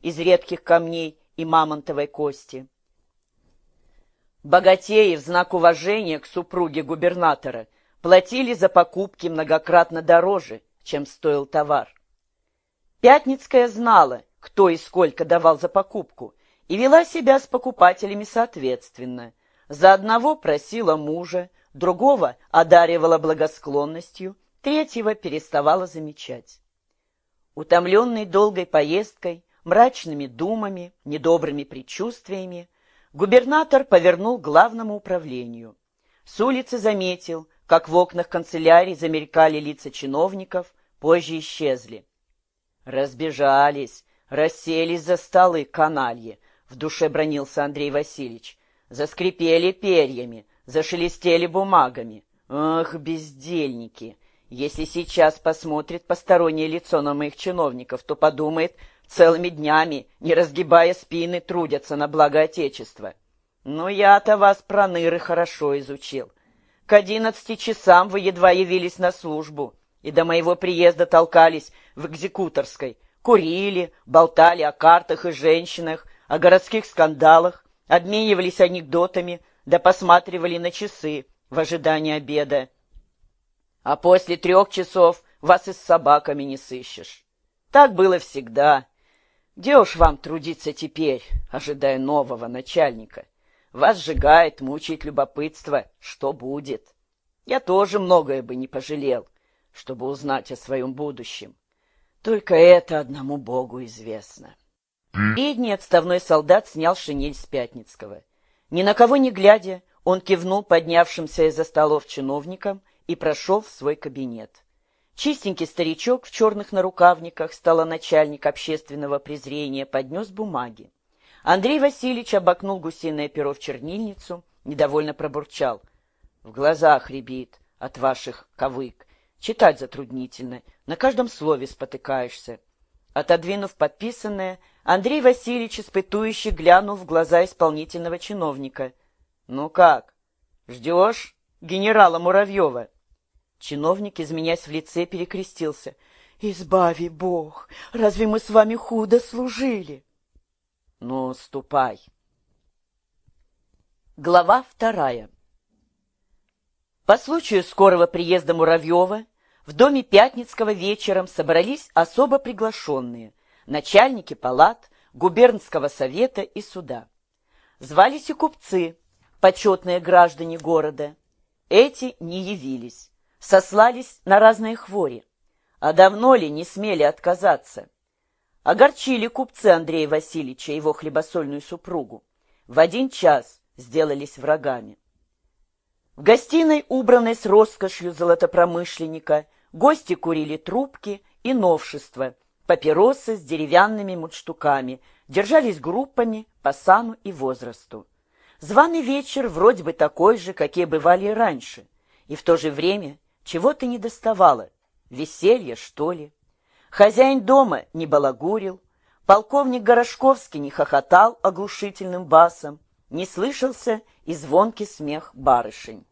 из редких камней и мамонтовой кости. Богатеи в знак уважения к супруге губернатора платили за покупки многократно дороже, чем стоил товар. Пятницкая знала, кто и сколько давал за покупку, и вела себя с покупателями соответственно. За одного просила мужа, другого одаривала благосклонностью, третьего переставала замечать. Утомленный долгой поездкой, мрачными думами, недобрыми предчувствиями, губернатор повернул к главному управлению. С улицы заметил, как в окнах канцелярии замелькали лица чиновников, позже исчезли. Разбежались, расселись за столы каналье, в душе бронился Андрей Васильевич. Заскрипели перьями, зашелестели бумагами. Ах, бездельники! Если сейчас посмотрит постороннее лицо на моих чиновников, то подумает, целыми днями, не разгибая спины, трудятся на благо Отечества. Но я-то вас, проныры, хорошо изучил. К одиннадцати часам вы едва явились на службу, и до моего приезда толкались в экзекуторской, курили, болтали о картах и женщинах, о городских скандалах, обменивались анекдотами, да посматривали на часы в ожидании обеда. А после трех часов вас и с собаками не сыщешь. Так было всегда. Где уж вам трудиться теперь, ожидая нового начальника? Вас сжигает, мучает любопытство, что будет. Я тоже многое бы не пожалел, чтобы узнать о своем будущем. Только это одному Богу известно. Передний отставной солдат снял шинель с Пятницкого. Ни на кого не глядя, он кивнул поднявшимся из-за столов чиновникам и прошел в свой кабинет. Чистенький старичок в черных нарукавниках, начальник общественного презрения, поднес бумаги. Андрей Васильевич обокнул гусиное перо в чернильницу, недовольно пробурчал. В глазах рябит от ваших кавык. Читать затруднительно, на каждом слове спотыкаешься. Отодвинув подписанное, Андрей Васильевич испытующе глянул в глаза исполнительного чиновника. — Ну как, ждешь генерала Муравьева? Чиновник, изменясь в лице, перекрестился. «Избави Бог! Разве мы с вами худо служили?» «Ну, ступай!» Глава вторая По случаю скорого приезда Муравьева в доме Пятницкого вечером собрались особо приглашенные начальники палат, губернского совета и суда. Звались и купцы, почетные граждане города. Эти не явились сослались на разные хвори. А давно ли не смели отказаться? Огорчили купцы Андрея Васильевича его хлебосольную супругу. В один час сделались врагами. В гостиной, убранной с роскошью золотопромышленника, гости курили трубки и новшества, папиросы с деревянными мундштуками, держались группами по сану и возрасту. Званый вечер вроде бы такой же, какие бывали раньше, и в то же время чего ты не доставала? Веселье, что ли? Хозяин дома не балагурил, полковник Горошковский не хохотал оглушительным басом, не слышался и звонкий смех барышень.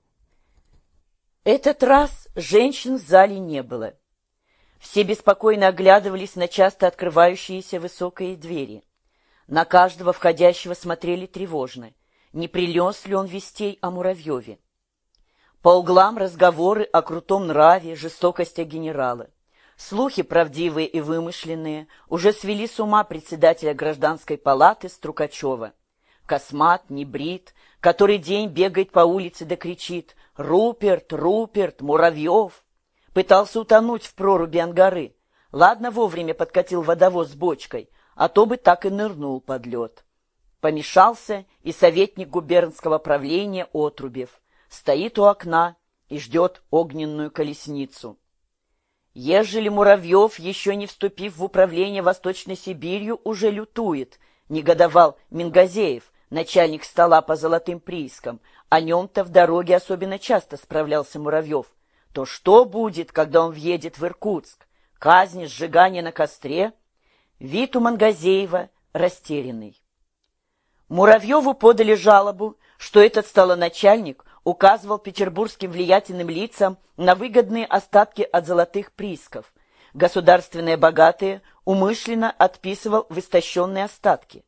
Этот раз женщин в зале не было. Все беспокойно оглядывались на часто открывающиеся высокие двери. На каждого входящего смотрели тревожно. Не принес ли он вестей о Муравьеве? По углам разговоры о крутом нраве, жестокости генерала. Слухи, правдивые и вымышленные, уже свели с ума председателя гражданской палаты Струкачева. Космат, небрит, который день бегает по улице да кричит «Руперт, Руперт, Муравьев!» Пытался утонуть в проруби Ангары. Ладно, вовремя подкатил водовоз с бочкой, а то бы так и нырнул под лед. Помешался и советник губернского правления Отрубев стоит у окна и ждет огненную колесницу. Ежели Муравьев, еще не вступив в управление Восточной Сибирью, уже лютует, негодовал Мингазеев, начальник стола по золотым приискам, о нем-то в дороге особенно часто справлялся Муравьев, то что будет, когда он въедет в Иркутск? Казнь, сжигание на костре? Вид у Мангазеева растерянный. Муравьеву подали жалобу, что этот столоначальник указывал петербургским влиятельным лицам на выгодные остатки от золотых приисков. Государственные богатые умышленно отписывал в истощенные остатки.